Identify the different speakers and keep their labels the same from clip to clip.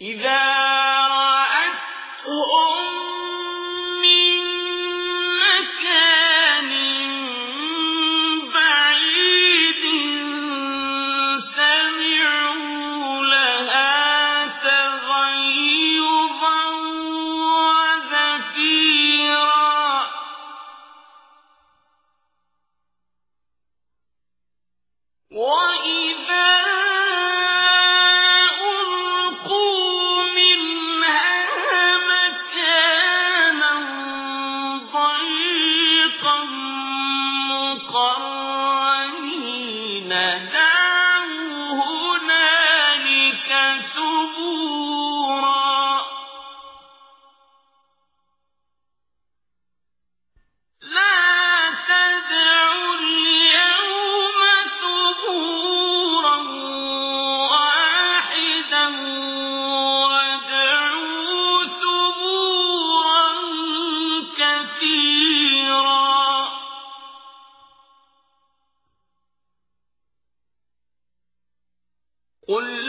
Speaker 1: إذا رأتهم من مكان بعيد سمعوا لها تغيظا وزفيرا. وَ قل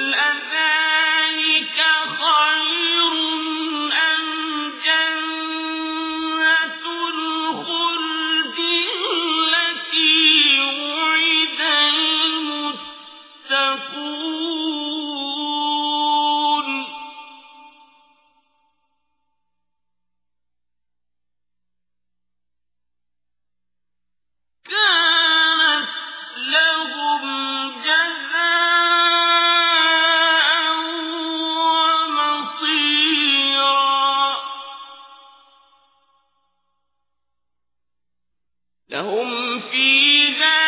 Speaker 1: لهم فيها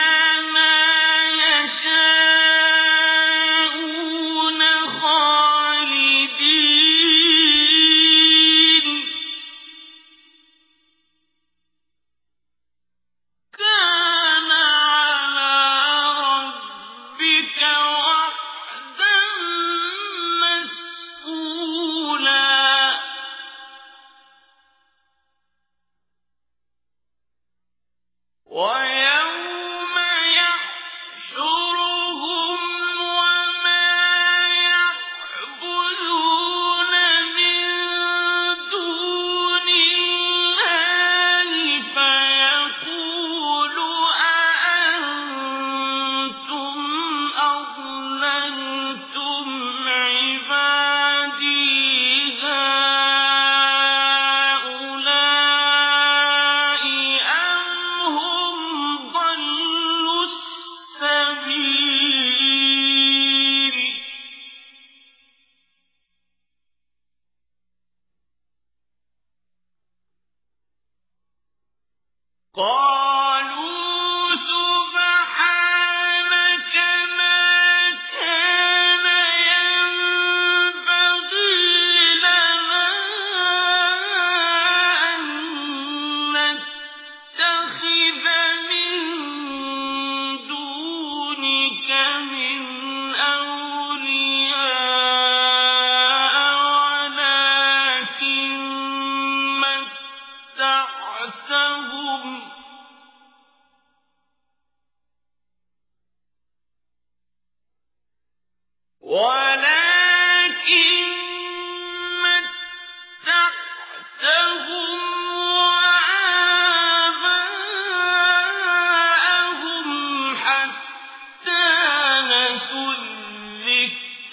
Speaker 1: قال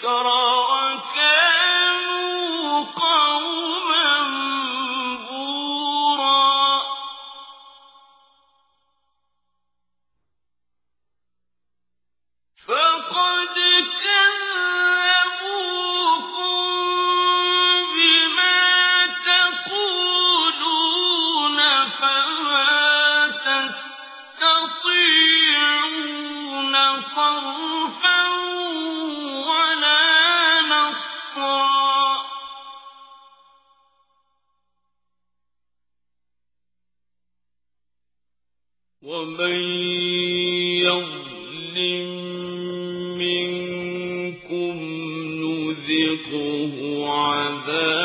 Speaker 1: ذكرًا عذاب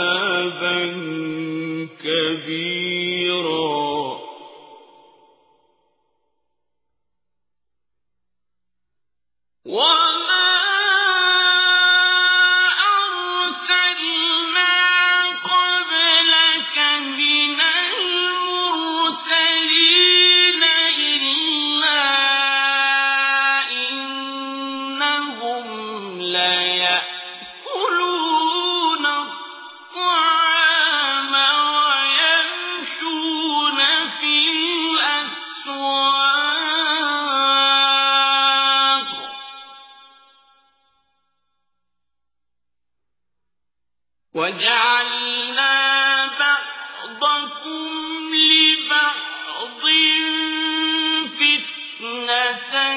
Speaker 1: وجعلنا بعضكم لبعض فتنة